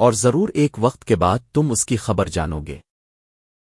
اور ضرور ایک وقت کے بعد تم اس کی خبر جانو گے۔